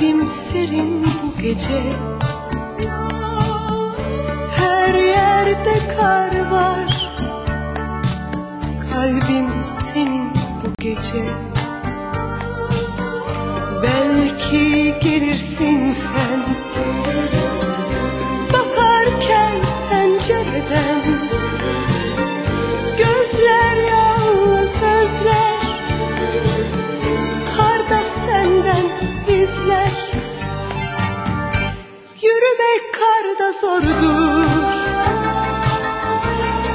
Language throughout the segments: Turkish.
Kalbim serin bu gece. Her yerde kar var. Kalbim senin bu gece. Belki gelirsin sen. Bakarken pencereden karda zordur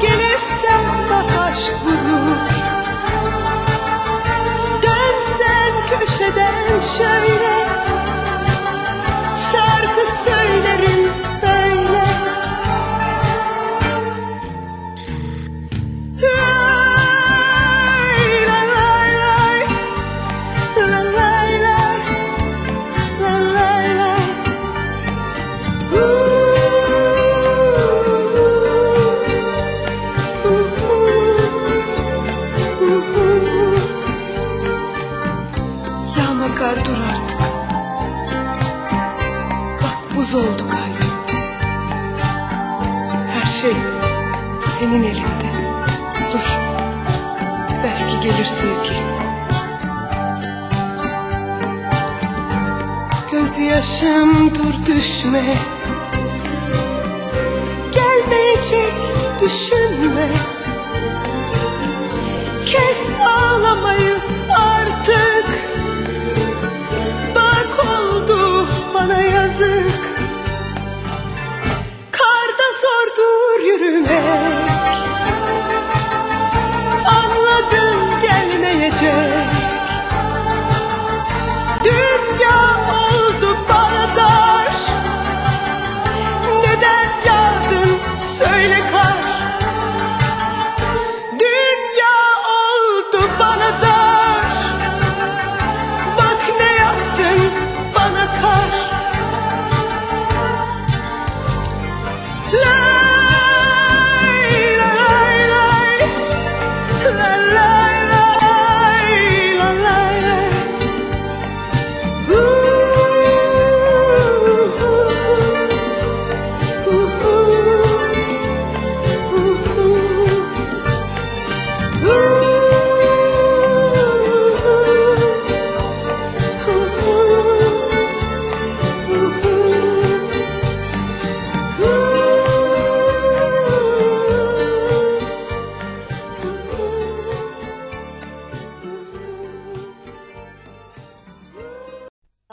Gelirsen bak aşk budur. Dönsen köşeden şöyle dur artık. Bak buz oldu kalbim. Her şey senin elinde. Dur Belki gelir sevgilim. Gözyaşım dur düşme. Gelmeyecek düşünme